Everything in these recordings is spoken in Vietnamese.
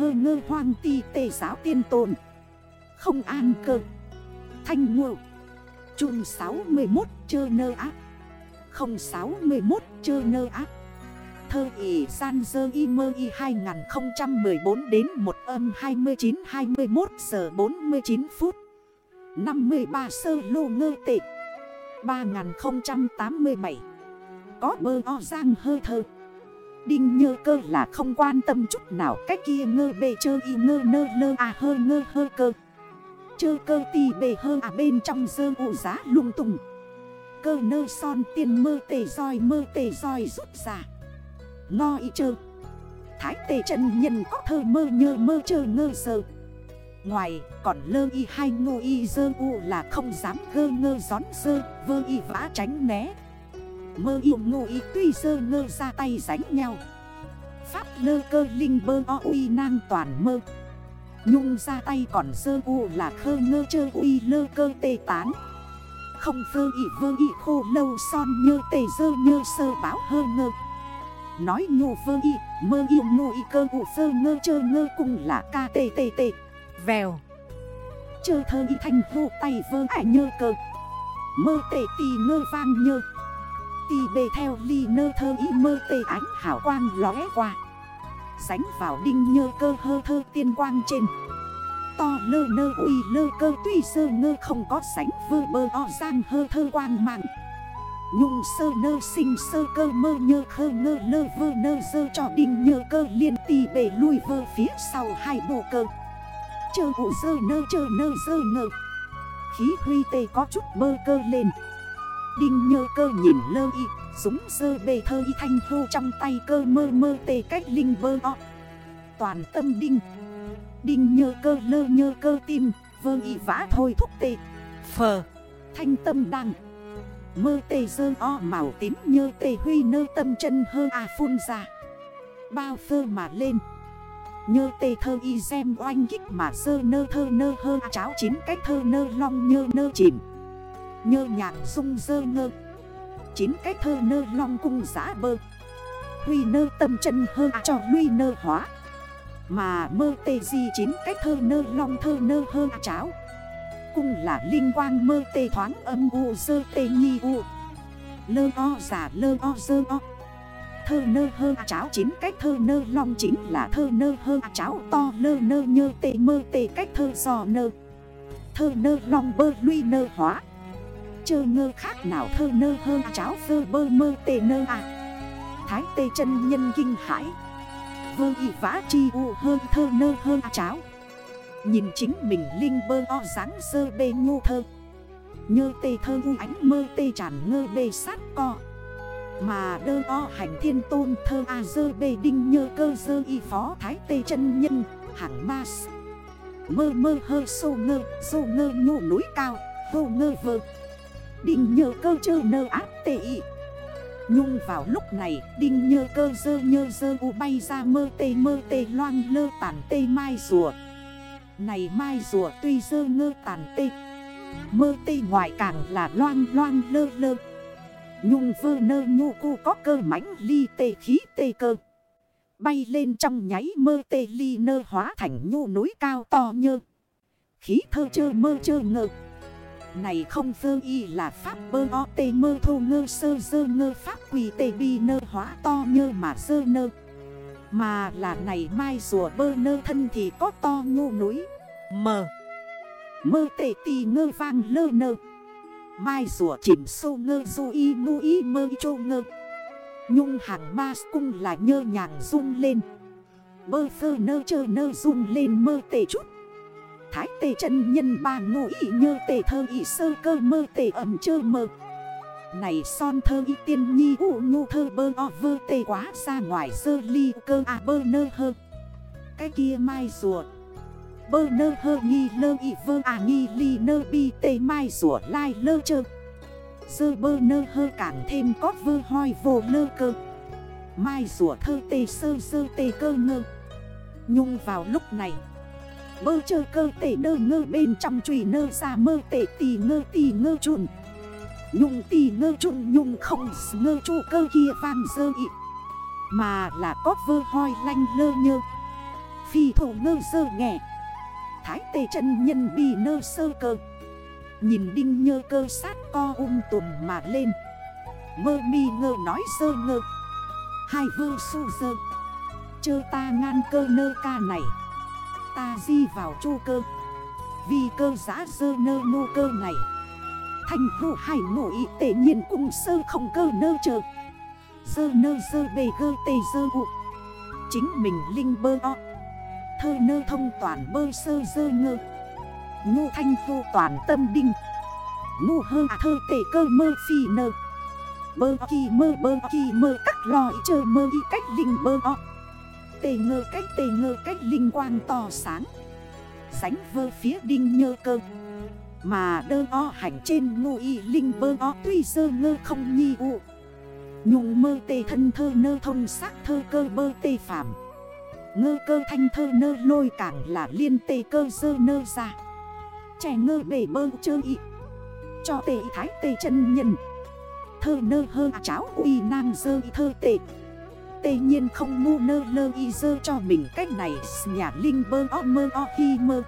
hơ ngơ hoang ti tề giáo tiên tồn. Không an cơ. Thanh ngộ. Trung 61 chơ nơ ác 061 chơ nơ ác Thơ ỉ san dơ y mơ y 2014 đến 1 âm 29 21 giờ 49 phút. 53 sơ lô ngơ tệ. 3087 Có bơ o giang hơi thơ. Đinh nhơ cơ là không quan tâm chút nào. Cách kia ngơ bề chơ y ngơ nơ lơ à hơ ngơ hơ cơ. Chơ cơ tì bề hơ à bên trong dơ ụ giá lung tung. Cơ nơ son tiền mơ tề roi, mơ tề roi rút ra. Ngo y chơ. Thái tề trần nhân có thơ mơ nhơ mơ chơ ngơ sơ. Ngoài, còn lơ y hai ngô y dơ u là không dám gơ ngơ gión sơ Vơ y vã tránh né. Mơ yêu ngô y tuy dơ ngơ ra tay ránh nhau. Pháp lơ cơ linh bơ o uy nang toàn mơ. Nhung ra tay còn dơ u là khơ ngơ chơ uy lơ cơ tê tán. Không vơ y vơ y khô lâu son nhơ tê dơ nhơ sơ báo hơ ngơ. Nói nhô vơ y mơ yêu ngô y cơ u sơ ngơ chơ ngơ cùng là ca tê tê tê. Vèo. Chơ thơ y thanh vô tay vơ ải nhơ cơ. Mơ tê tì ngơ vang nhơ Tì bê theo ly nơ thơ y mơ tê ánh hảo quang lóe qua. Sánh vào đinh nhơ cơ hơ thơ tiên quang trên. To lơ nơ uy lơ cơ tuy sơ ngơ không có sánh vơ bơ o giang hơ thơ quang mạng Nhung sơ nơ sinh sơ cơ mơ nhơ khơ ngơ lơ vơ nơ dơ cho đinh nhơ cơ liên tì bể lui vơ phía sau hai bộ cơ. Chơ vụ sơ nơ chơ nơ dơ ngơ. Khí huy tê có chút bơ cơ lên. Đinh nhơ cơ nhìn lơ y, Súng sơ bề thơ y thanh hô trong tay cơ mơ mơ tê cách linh bơ o. Toàn tâm đinh. Đinh nhơ cơ lơ nhơ cơ tim, Vơ y vã thôi thúc tê. Phờ. Thanh tâm đăng Mơ tê dơ o màu tím nhơ tê huy nơ tâm chân hơ à phun ra. Bao phơ mà lên. Nhơ tê thơ y xem oanh kích mà sơ nơ thơ nơ hơ cháo chín cách thơ nơ long nhơ nơ chìm. Nhơ nhạc sung dơ ngơ. Chín cách thơ nơ long cung giã bơ. Huy nơ tâm chân hơ à cho lui nơ hóa. Mà mơ tê di chín cách thơ nơ long thơ nơ hơ à cháo. Cung là linh quang mơ tê thoáng âm u dơ tê nhi u. Lơ o giả lơ o dơ o. Thơ nơ hơ à cháo chín cách thơ nơ long chính là thơ nơ hơ cháo to lơ nơ nhơ tê mơ tê cách thơ giò nơ. Thơ nơ long bơ lui nơ hóa. Chơ ngơ khác nào thơ nơ hơ, cháo phơ bơ mơ tê nơ à. Thái tê chân nhân kinh hải Vơ y vã chi u hơn thơ nơ hơ, cháo. Nhìn chính mình linh bơ o dáng sơ bê ngô thơ. Nhơ tê thơ u ánh mơ tê tràn ngơ bê sát co. Mà đơ o hành thiên tôn thơ a dơ bê đinh nhơ cơ dơ y phó thái tê chân nhân hạng ma Mơ mơ hơ sô ngơ sô ngơ nhô núi cao Vô ngơ vơ. Đinh nhơ cơ chơ nơ áp tệ. Y Nhung vào lúc này, Đinh nhơ cơ dơ nhơ dơ u bay ra mơ tê mơ tê loang lơ tàn tê mai rùa. Này mai rùa tuy dơ ngơ tàn tê, Mơ tê ngoài càng là loang loang lơ lơ. Nhung vơ nơ nhu cu có cơ mãnh ly tê khí tê cơ. Bay lên trong nháy mơ tê ly nơ hóa thành nhu núi cao to nhơ. Khí thơ chơ mơ chơ ngơ này không vơ y là pháp bơ o, tê mơ thô ngơ, sơ dơ ngơ, pháp quỳ tê bi nơ, hóa to nhơ mà dơ nơ. Mà là này mai rùa bơ nơ, thân thì có to ngô núi. Mờ Mơ tê tì ngơ vang lơ nơ. Mai rùa chìm sâu ngơ, du y mu y mơ chô ngơ. Nhung hàng ma cung là nhơ nhàng rung lên. Bơ phơ nơ chơ nơ rung lên, mơ tê chút. Thái tê chân nhân ba ngô ý như tê thơ ý sơ cơ mơ tê ẩm chơ mơ. Này son thơ ý tiên nhi ụ nhu thơ bơ o vơ tê quá ra ngoài sơ ly cơ à bơ nơ hơ. Cái kia mai rùa. Bơ nơ hơ nghi lơ ý vơ à nghi ly nơ bi tê mai rùa lai lơ chơ. Sơ bơ nơ hơ càng thêm có vơ hoi vô lơ cơ. Mai rùa thơ tê sơ sơ tê cơ ngơ. Nhung vào lúc này Bơ chơ cơ tể đơ ngơ bên trong trùy nơ ra mơ tể tì ngơ tì ngơ chuồn Nhung tì ngơ chuồn nhung không ngơ chu cơ kia vang dơ ị. Mà là có vơ hoi lanh lơ nhơ. Phi thủ ngơ dơ nghè Thái tê chân nhân bì nơ sơ cơ. Nhìn đinh nhơ cơ sát co um tùm mà lên. Mơ mi ngơ nói sơ ngơ. Hai vơ su dơ. Chơ ta ngan cơ nơ ca này. Ta di vào chu cơ. Vì cơ giã dơ nơ nô cơ này. Thành hữu hải ngộ ý tệ nhiên cùng sơ không cơ nơ chờ Dơ nơ dơ bề gơ tê dơ ụ Chính mình linh bơ o. Thơ nơ thông toàn bơ sơ dơ ngơ. Ngu thanh vô toàn tâm đinh. Ngu hơ à thơ tệ cơ mơ phi nơ. Bơ kỳ mơ bơ kỳ mơ các lòi chờ mơ y cách linh bơ o. Tề ngơ cách tề ngơ cách linh quang to sáng. Sánh vơ phía đinh nhơ cơ. Mà đơ o hành trên ngô y linh bơ o tuy sơ ngơ không nhi u. Nhung mơ tề thân thơ nơ thông sắc thơ cơ bơ tề phạm Ngơ cơ thanh thơ nơ lôi cảng là liên tề cơ sơ nơ ra. Trẻ ngơ bể bơ chơ y. Cho tề thái tề chân nhân. Thơ nơ hơ cháo uy nam dơ y thơ tề Tây nhiên không ngu nơ lơ y dơ cho mình cách này, Nhà linh bơ o mơ o hi mơ.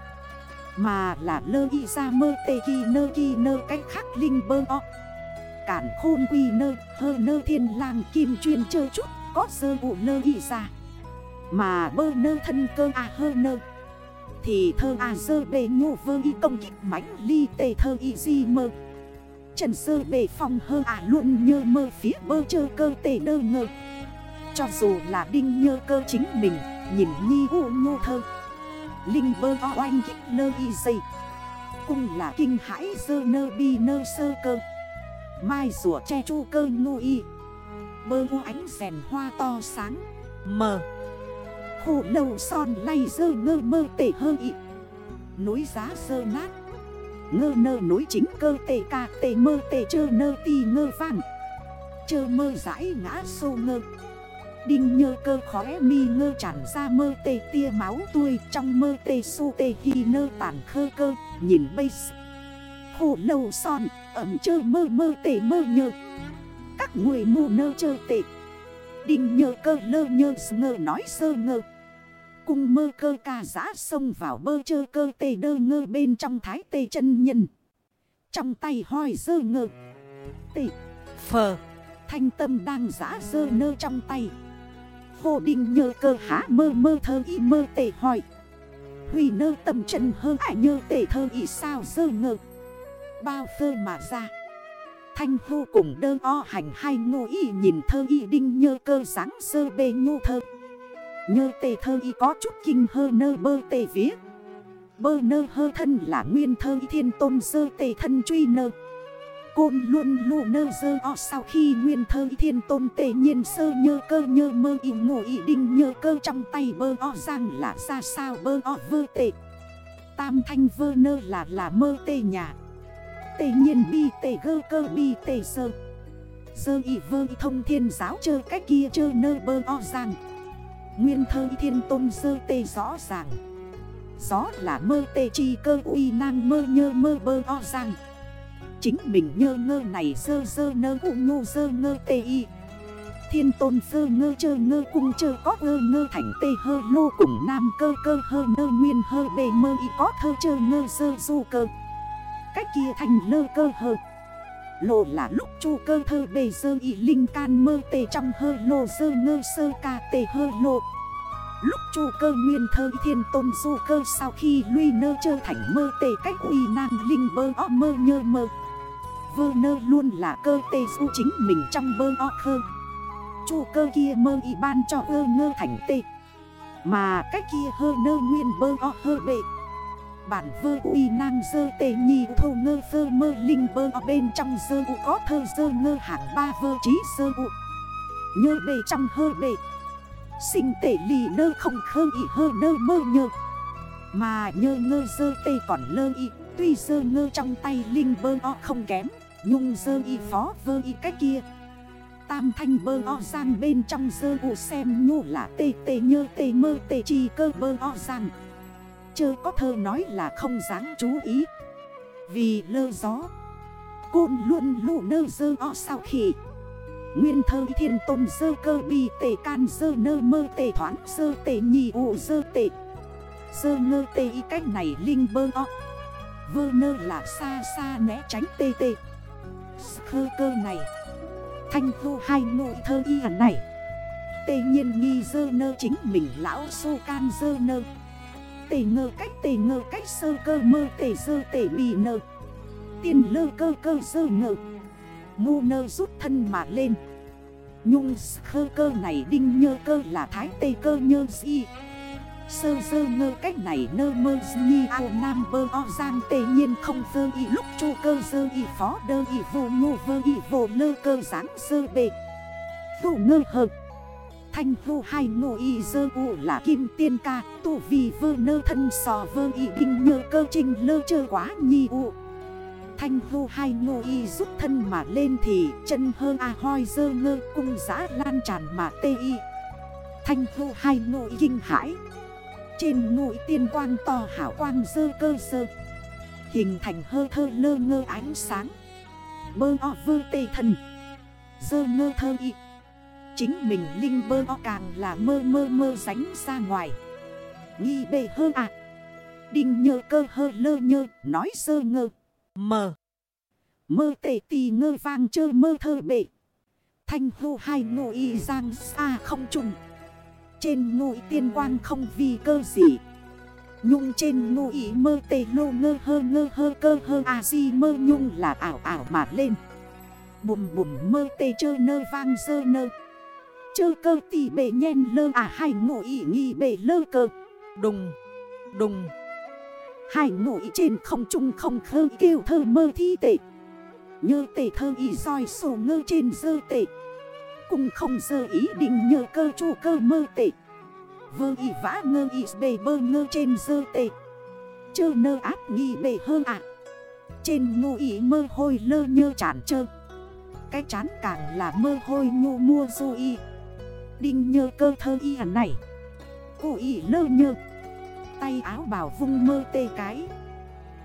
Mà là lơ y ra mơ tê kỳ nơ kỳ nơ cách khác linh bơ o. Cản khôn quy nơ, hơ nơ thiên lang kim chuyên chơ chút, Có dơ vụ nơ y ra. Mà bơ nơ thân cơ à hơ nơ. Thì thơ à dơ bề nhô vơ y công kích mãnh ly tê thơ y di mơ. Trần sơ bề phòng hơ à luôn nhơ mơ, phía bơ chơ cơ tê đơ ngơ. Cho dù là đinh nhơ cơ chính mình, Nhìn nhi u nhô thơ. Linh bơ o oanh kích nơ y dây. Cung là kinh hãi dơ nơ bi nơ sơ cơ. Mai rùa che chu cơ ngu y. Bơ u ánh rèn hoa to sáng. Mờ Khổ đầu son lay dơ ngơ mơ tể hơ y. Núi giá dơ nát. Ngơ nơ núi chính cơ tể ca tể mơ tể chơ nơ tì ngơ vàng. Chơ mơ rãi ngã sô ngơ. Đinh nhơ cơ khóe mi ngơ tràn ra mơ tê tia máu tươi, Trong mơ tê su tê hi nơ tàn khơ cơ. Nhìn bây Khổ lầu son, ẩm chơ mơ mơ tê mơ nhơ. Các người mù nơ chơ tê. Đinh nhơ cơ lơ nhơ ngơ nói sơ ngơ. Cung mơ cơ ca giã sông vào bơ chơ cơ tê đơ ngơ bên trong thái tê chân nhân. Trong tay hoi dơ ngơ. Tê, Phờ, Thanh tâm đang giã dơ nơ trong tay. Vô đình nhơ cơ há mơ mơ thơ y mơ tê hỏi. Huy nơ tầm chân hơ ải nhơ tê thơ y sao dơ ngơ. Bao phơ mà ra. Thanh hô cùng đơ o hành hai ngô y nhìn thơ y đinh nhơ cơ sáng sơ bê nhô thơ. Nhơ tề thơ y có chút kinh hơ nơ bơ tề viết Bơ nơ hơ thân là nguyên thơ y thiên tôn sơ tề thân truy nơ. Côn luôn lụ nơ dơ o sau khi nguyên thơ thiên tôn tề nhiên sơ nhơ cơ nhơ mơ y ngủ y đinh nhơ cơ trong tay bơ o giang là ra sao bơ o vơ tệ. Tam thanh vơ nơ là là mơ tê nhà. Tề nhiên bi tề gơ cơ bi tề sơ. Sơ y vơ y thông thiên giáo chơ cách kia chơ nơ bơ o giang. Nguyên thơ thiên tôn sơ tê rõ ràng. Gió là mơ tê chi cơ uy năng mơ nhơ mơ bơ o giang. Chính mình nhơ ngơ này sơ sơ nơ u ngu sơ ngơ tê y. Thiên tôn sơ ngơ chơ ngơ cung chơ có ngơ ngơ thành tê hơ lô cùng nam cơ cơ hơ nơ nguyên hơ bề mơ y có thơ chơ ngơ sơ du cơ. Cách kia thành lơ cơ hơ. Lộ là lúc chu cơ thơ bề sơ y linh can mơ tê trong hơ lô sơ ngơ sơ ca tê hơ lô. Lúc chu cơ nguyên thơ thiên tôn du cơ sau khi lui nơ chơ thành mơ tê cách uy năng linh bơ o mơ nhơ mơ. Vơ nơ luôn là cơ tê su chính mình trong bơ o khơ. Chu cơ kia mơ y ban cho ơ ngơ thành tê. Mà cách kia hơ nơ nguyên bơ o hơ bệ. Bản vơ uy nang dơ tê nhì thô ngơ vơ mơ linh bơ o bên trong dơ u có thơ dơ ngơ hạng ba vơ trí dơ u. Nhơ bề trong hơ bệ. Sinh tể lì nơ không khơ y hơ nơ mơ nhơ. Mà nhơ ngơ dơ tê còn lơ y Tuy dơ ngơ trong tay linh bơ o không kém, Nhung dơ y phó vơ y cách kia. Tam thanh bơ o giang bên trong dơ u xem nhô là tê tê nhơ tê mơ tê chi cơ bơ o giang Chơ có thơ nói là không dáng chú ý. Vì lơ gió, Côn luôn lụ nơ dơ o sao khỉ. Nguyên thơ thiên tôn dơ cơ bi tê can dơ nơ mơ tê thoáng dơ tê nhì ụ dơ tê. Dơ ngơ tê y cách này linh bơ o. Vơ nơ là xa xa né tránh tê tê Khơ cơ này. Thanh thu hai nội thơ y hẳn này. Tê nhiên nghi dơ nơ chính mình lão sô can dơ nơ Tê ngơ cách tê ngơ cách sơ cơ mơ tê dơ tê bì nơ. Tiên lơ cơ cơ dơ ngơ. Ngu nơ rút thân mà lên. Nhung khơ cơ này đinh nhơ cơ là thái tê cơ nhơ si Sơ sơ ngơ cách này nơ mơ nhi ao nam bơ o giang tê nhiên không sơ y lúc chu cơ sơ y phó đơ y vô ngô vơ y vô lơ cơ dáng sơ bệ Vụ ngơ hợp Thanh vô hai ngô y dơ u là kim tiên ca, Tu vì vơ nơ thân sò vơ y kinh nhơ cơ trình lơ chơ quá nhi u. Thanh vô hai ngô y rút thân mà lên thì chân hơ a hoi dơ ngơ cung giã lan tràn mà tê y. Thanh vô hai ngô y kinh hãi. Trên ngụy tiên quang to hảo quang dơ cơ sơ Hình thành hơ thơ lơ ngơ ánh sáng. Bơ o vơ tê thần. Dơ ngơ thơ y. Chính mình linh bơ o càng là mơ mơ mơ ránh ra ngoài. Nghi bề hơ à. Đinh nhơ cơ hơ lơ nhơ, nói dơ ngơ. Mờ. Mơ tê tì ngơ vang chơ mơ thơ bệ. Thanh hô hai ngụ y giang xa không trùng. Trên ngụy tiên quang không vì cơ gì. Nhung trên ngụ ý mơ tê lô ngơ hơ ngơ hơ cơ hơ à di mơ nhung là ảo ảo mà lên. Bùm bùm mơ tê chơ nơ vang sơ nơ. Chơ cơ tì bể nhen lơ à hai ngụ ý nghi bể lơ cơ. Đùng Đùng. Hai ngụ ý trên không trung không khơ kêu thơ mơ thi tệ. Nhơ tệ thơ ý roi sổ ngơ trên dơ tệ cung không dơ ý định nhờ cơ chủ cơ mơ tệ. Vơ y vã ngơ y bề bơ ngơ trên dơ tệ. Chơ nơ áp nghi bề hơ ạ. Trên ngu ý mơ hôi lơ nhơ chản chơ. Cái chán càng là mơ hôi nhu mua du y. Đinh nhơ cơ thơ y hẳn này. Cụ y lơ nhơ. Tay áo bảo vung mơ tê cái.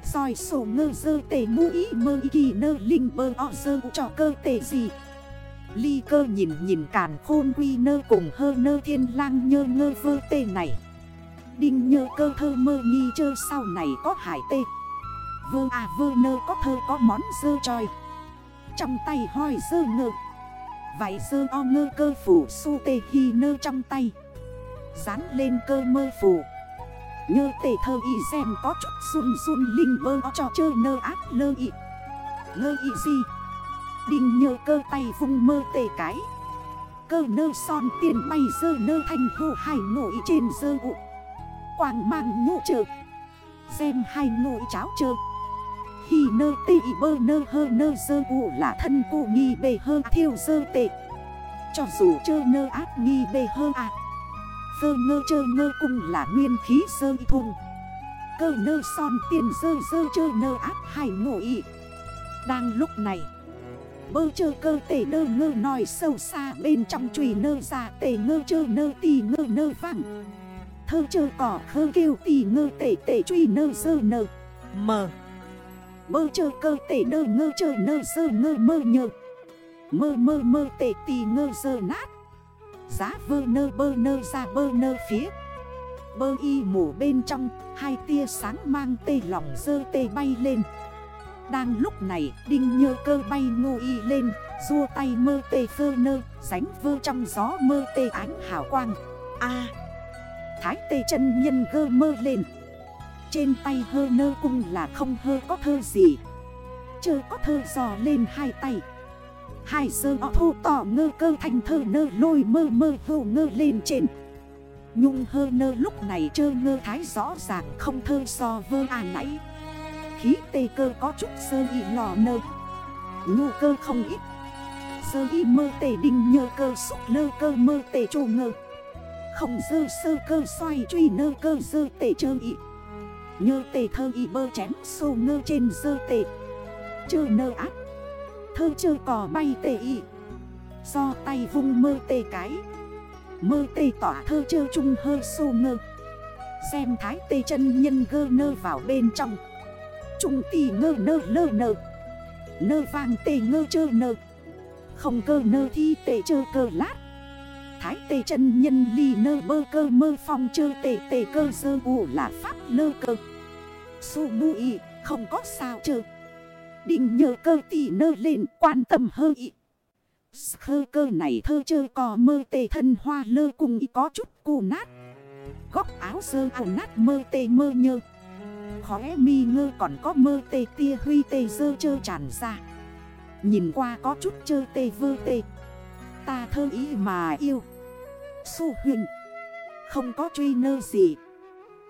Soi sổ ngơ dơ tề mu ý mơ kỳ nơ linh bơ o dơ cho cơ tề gì. Ly cơ nhìn nhìn càn khôn quy nơ cùng hơ nơ thiên lang nhơ ngơ vơ tê này. Đinh nhơ cơ thơ mơ nghi chơ sau này có hải tê. Vơ à vơ nơ có thơ có món dơ tròi Trong tay hoi dơ ngơ. Vậy dơ o ngơ cơ phủ su tê hi nơ trong tay. Dán lên cơ mơ phủ. Nhơ tê thơ y xem có chút run run linh bơ cho chơ nơ áp lơ y. Ngơ y gì Đinh nhơ cơ tay vung mơ tề cái. Cơ nơ son tiền bay dơ nơ thành hồ hai ngồi trên dơ ụ. Quảng mang nhộ trợ Xem hai ngồi cháo trợ Hi nơ tị bơ nơ hơ nơ dơ ụ là thân cụ nghi bề hơ thiêu dơ tệ Cho dù chơ nơ áp nghi bề hơ ạ à. Dơ ngơ chơ ngơ cung là nguyên khí dơ thùng. Cơ nơ son tiền dơ dơ chơ nơ áp hải ngồi. Đang lúc này Bơ chơ cơ tể nơ ngơ nòi sâu xa bên trong chùy nơ ra tể ngơ chơ nơ tì ngơ nơ vang Thơ chơ cỏ khơ kêu tì ngơ tể tể truy nơ sơ nơ Mờ Bơ chơ cơ tể nơ ngơ chơ nơ sơ ngơ mơ nhờ. Mơ mơ mơ tể tì ngơ sơ nát. Giá vơ nơ bơ nơ ra bơ nơ phía. Bơ y mổ bên trong, Hai tia sáng mang tê lỏng dơ tê bay lên. Đang lúc này, đinh nhơ cơ bay ngô y lên, Rua tay mơ tê phơ nơ Sánh vơ trong gió mơ tê ánh hào quang. A! Thái tê chân nhân gơ mơ lên. Trên tay hơ nơ cung là không hơ có thơ gì. Chơ có thơ giò lên hai tay. Hai sơ o thu tỏ ngơ cơ thành thơ nơ lôi mơ mơ hô ngơ lên trên. Nhung hơ nơ lúc này chơ ngơ thái rõ ràng không thơ so vơ à nãy. Khí tê cơ có chút sơ y lò nơ. Ngu cơ không ít. Sơ y mơ tê đinh nhơ cơ xúc lơ cơ mơ tê trô ngơ. Không dơ sơ cơ xoay truy nơ cơ dơ tê chơ y Nhơ tê thơ y bơ chém sô ngơ trên dơ tê. Chơ nơ áp thơ chơ cò bay tê y Do tay vung mơ tê cái. Mơ tê tỏa thơ chơ trung hơi sô ngơ. Xem thái tê chân nhân gơ nơ vào bên trong. Trung tì ngơ nơ lơ nơ. Nơ vàng tê ngơ chơ nơ. Không cơ nơ thi tê chơ cơ lát. Thái tê chân nhân ly nơ bơ cơ mơ phong chơ tê tê cơ sơ u là pháp lơ cơ. Su mu y, không có sao chơ. Định nhờ cơ tỷ nơ lên quan tâm hơ y. Khơ cơ này thơ chơ cò mơ tê thân hoa lơ cùng y có chút cù nát. Góc áo sơ ảo nát mơ tê mơ nhơ. Khóe mi ngơ còn có mơ tê tia huy tê dơ chơ tràn ra. Nhìn qua có chút chơ tê vơ tê. Ta thơ ý mà yêu. Su huyền Không có truy nơ gì.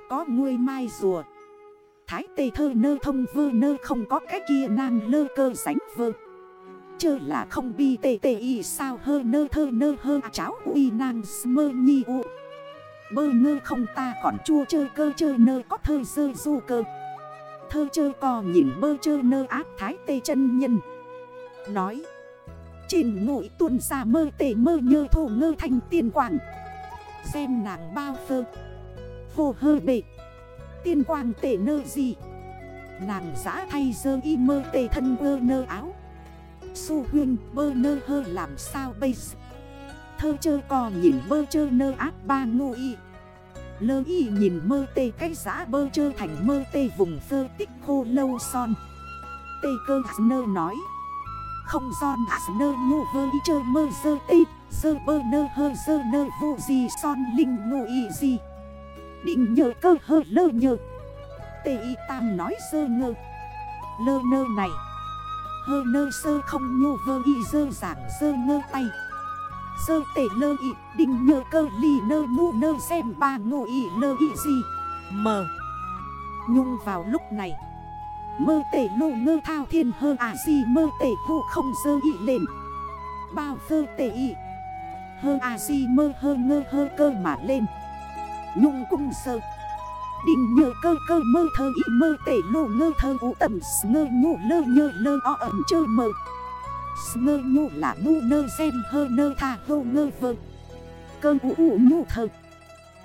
Có nguôi mai rùa. Thái tê thơ nơ thông vơ nơ không có cái kia nàng lơ cơ sánh vơ. Chơ là không bi tê tê y sao hơ nơ thơ nơ hơ cháo uy nàng smơ nhi u. Bơ ngơ không ta còn chua chơi cơ chơi nơ có thơ dơ du cơ. Thơ chơi cò nhìn bơ chơi nơ áp thái tê chân nhân. Nói, Trên ngụy tuần xa mơ tê mơ nhơ thổ ngơ thành tiên quảng Xem nàng bao phơ, vô hơ bệ. Tiên quang tệ nơ gì? Nàng giã thay dơ y mơ tê thân bơ nơ áo. Su huyên bơ nơ hơ làm sao bây giờ? Thơ chơ co nhìn bơ chơ nơ áp ba ngu y. Lơ y nhìn mơ tê cái giã bơ chơ thành mơ tê vùng phơ tích khô lâu son. Tê cơ nơ nói, Không son nơ nhu vơ y chơ mơ dơ tê, Dơ bơ nơ hơ dơ nơ vô gì son linh ngu y gì Định nhờ cơ hơ lơ nhờ. Tê y tam nói dơ ngơ. Lơ nơ này, Hơ nơ sơ không nhô vơ y dơ giảng dơ ngơ tay. Sơ tể lơ y Đinh nhơ cơ, lì nơ mu nơ xem ba ngô y lơ y gì. Mờ Nhung vào lúc này. Mơ tể lô ngơ thao thiên hơ à gì, mơ tể vụ không sơ y lên Bao sơ tể y Hơ à gì, mơ hơ ngơ hơ cơ mà lên. Nhung cung sơ. Định nhờ cơ cơ mơ thơ y mơ tể lô ngơ thơ ủ tầm ngơ nhụ lơ nhơ lơ o ẩm chơ mơ. Ngơ nhu là ngu nơ xem hơ nơ tha hô ngơ vơ. Cơ ủ ủ nhu thơ.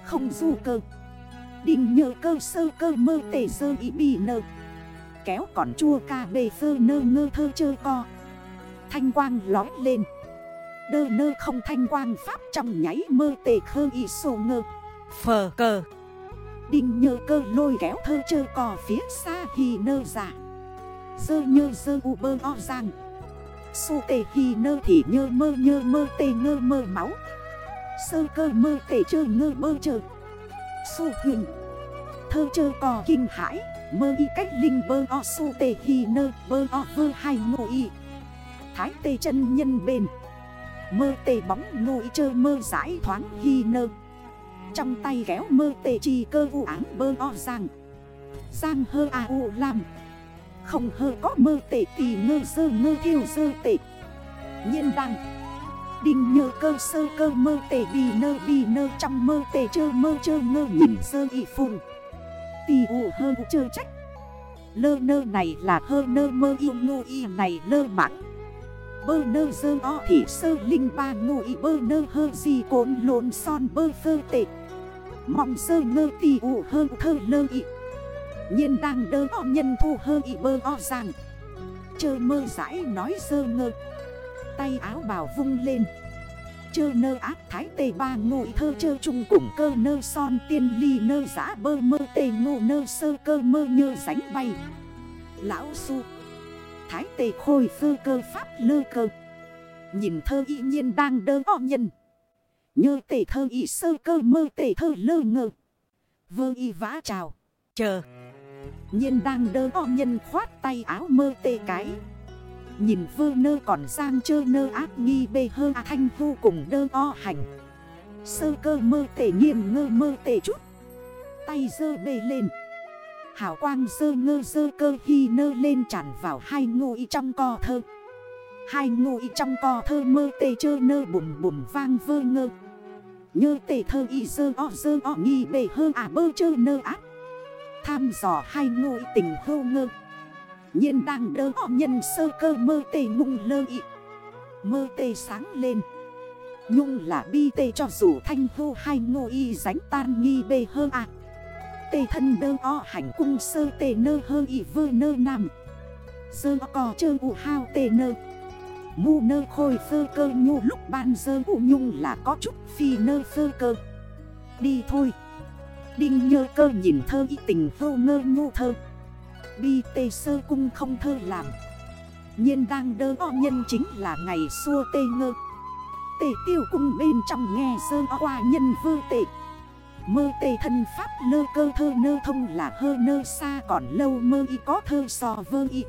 Không du cơ. Đình nhờ cơ sơ cơ mơ tể sơ ý bì nơ. Kéo còn chua ca bề sơ nơ ngơ thơ chơ co. Thanh quang lói lên. Đơ nơ không thanh quang pháp trong nháy mơ tể khơ y sổ ngơ. Phờ cờ. Đình nhờ cơ lôi kéo thơ chơ cò phía xa hì nơ giả Dơ nhơ dơ u bơ o ràng Su tê hi nơ thì nhơ mơ nhơ mơ tê ngơ mơ máu. Sơ cơ mơ tê chơ ngơ mơ chơ. Su huyền Thơ chơ cò kinh hãi. Mơ y cách linh bơ o, su tê hi nơ bơ o, vơ hai ngộ y. Thái tê chân nhân bền. Mơ tê bóng ngộ y chơ mơ giải thoáng hi nơ. Trong tay kéo mơ tê trì cơ vụ án bơ o giang. Giang hơ à u làm không hơ có mơ tệ tì ngơ sơ ngơ thiêu sơ tệ. Nhiên đăng. Đình nhờ cơ sơ cơ mơ tệ bì nơ bì nơ trong mơ tệ chơ mơ chơ ngơ nhìn sơ y phùng Tì ủ hơ chơ trách. Lơ nơ này là hơ nơ mơ yêu ngô y này lơ mặn, Bơ nơ dơ o thì sơ linh ba ngô y bơ nơ hơ gì cốn lộn son bơ phơ tệ. Mong sơ ngơ tì ủ hơ thơ lơ y nhiên đang đơ o nhân thu hơ y bơ o rằng Chơ mơ giải nói sơ ngơ. Tay áo bào vung lên. Chơ nơ áp thái tê ba ngụy thơ chơ chung cùng cơ nơ son tiên ly nơ giã bơ mơ tê ngộ nơ sơ cơ mơ nhơ ránh bay. Lão su. Thái tê khôi phơ cơ pháp lơ cơ. Nhìn thơ y nhiên đang đơ o nhân. Nhơ tê thơ y sơ cơ mơ tê thơ lơ ngơ. Vơ y vã chào. Chờ nhiên đang đơ o nhân khoát tay áo mơ tê cái. Nhìn vơ nơ còn sang chơ nơ ác nghi bê hơ thanh vô cùng đơ o hành. Sơ cơ mơ tê nghiêm ngơ mơ tê chút. Tay dơ bê lên. Hảo quang dơ ngơ dơ cơ hi nơ lên tràn vào hai ngô y trong co thơ. Hai ngô y trong co thơ mơ tê chơ nơ bùm bùm vang vơ ngơ. Nhơ tê thơ y dơ o dơ o nghi bê hơ à bơ chơ nơ ác Tham dò hai ngôi tình hô ngơ. Nhiên đang đơ họ nhân sơ cơ mơ tê ngung lơ ị. Mơ tê sáng lên. Nhung là bi tê cho dù thanh hô hai ngô y ránh tan nghi bê hơ ạ Tê thân đơ o hành cung sơ tê nơ hơ y vơ nơ nằm Sơ cò chơ u hao tê nơ. Mù nơ khôi phơ cơ nhu lúc ban sơ u nhung là có chút phi nơ phơ cơ. Đi thôi. Đinh nhơ cơ nhìn thơ y tình vô ngơ nhu thơ. Bi tê sơ cung không thơ làm. Nhiên đang đơ o nhân chính là ngày xua tê ngơ. Tê tiêu cung bên trong nghe sơ qua nhân vơ tệ Mơ tê thân pháp lơ cơ thơ nơ thông là hơ nơ xa còn lâu mơ y có thơ so vơ y.